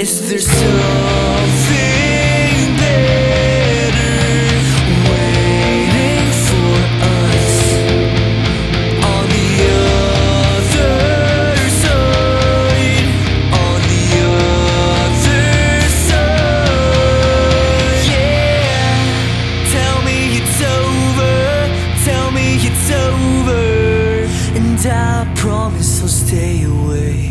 Is there something better waiting for us on the other side? On the other side, yeah. Tell me it's over. Tell me it's over, and I promise I'll stay away.